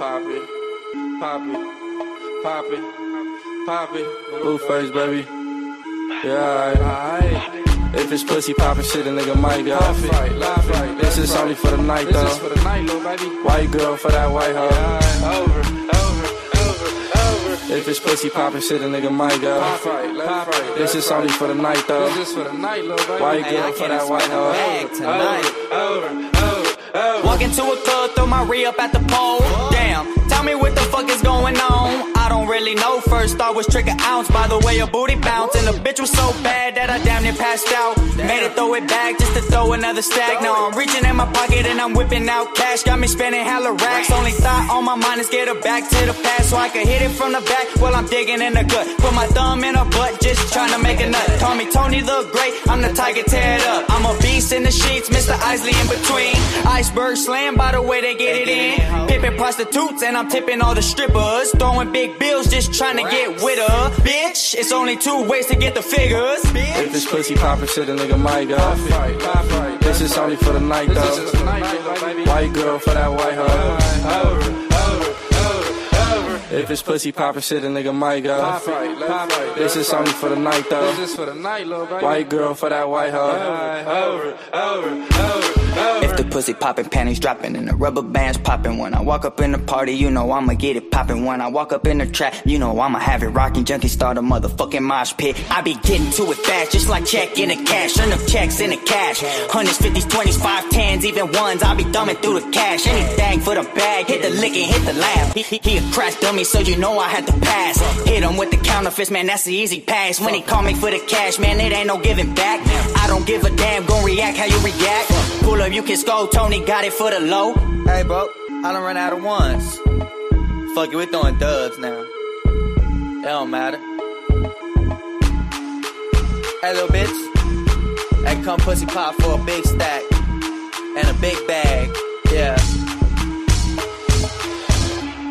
Pop it, pop it, pop it, pop it. Blueface, baby. Yeah, alright. If it's pussy poppin' shit, a nigga might go. Laugh right, laugh right. This is only for the night, though. This is for the night, little baby. White girl for that white hoe. Yeah, over, over, over, over. If it's pussy poppin' shit, a nigga might go. Pop right, pop right. This is only for the night, though. This is for the night, little baby. White girl for that white hoe. Tonight. Over, over, over. Walk into a club, throw my re up at the pole. Damn, tell me what the fuck is going on. I don't really know. First thought was trigger ounce by the way a booty bounce. And the bitch was so bad that I damn near passed out. Made her throw it back just to throw another stack. Now I'm reaching in my pocket and I'm whipping out cash. Got me spending hella racks. Only thought on my mind is get her back to the past so I can hit it from the back while I'm digging in the gut. Put my thumb in her butt, just trying to make a nut. Call me Tony the Great, I'm the tiger, tear it up. I'm a beast in the sheets, Mr. Isley in between. Iceberg Slim by the way they get it in. Pippin' prostitutes and I'm tipping all the strippers. Throwing big bills, just trying to get with her. Bitch, it's only two ways to get the figures. Bitch. If this pussy poppin' shit, a nigga might go. This is only for the night, though. White girl for that white hoe. If it's pussy poppin' shit, a nigga might go. This is only for the night, though. This is for the night, little baby. White girl for that white hoe. If the pussy poppin', panties droppin', and the rubber bands poppin'. When I walk up in the party, you know I'ma get it poppin'. When I walk up in the trap, you know I'ma have it rockin'. Junkie start a motherfucking mosh pit. I be getting to it fast, just like check in the cash. Turn them checks in the cash. Hundreds, fifties, twenties, five, tens, even ones. I be thumbing through the cash. Anything for the bag, hit the lick and hit the laugh. He, he, he a crash dummy, so you know I had to pass. Hit him with the counterfeits, man, that's the easy pass. When he call me for the cash, man, it ain't no giving back. I don't give a damn, gon' react how you react. You can score, Tony got it for the low. Hey, bro, I done run out of ones. Fuck it, we throwing dubs now. It don't matter. Hey, little bitch. Hey, come pussy pop for a big stack and a big bag.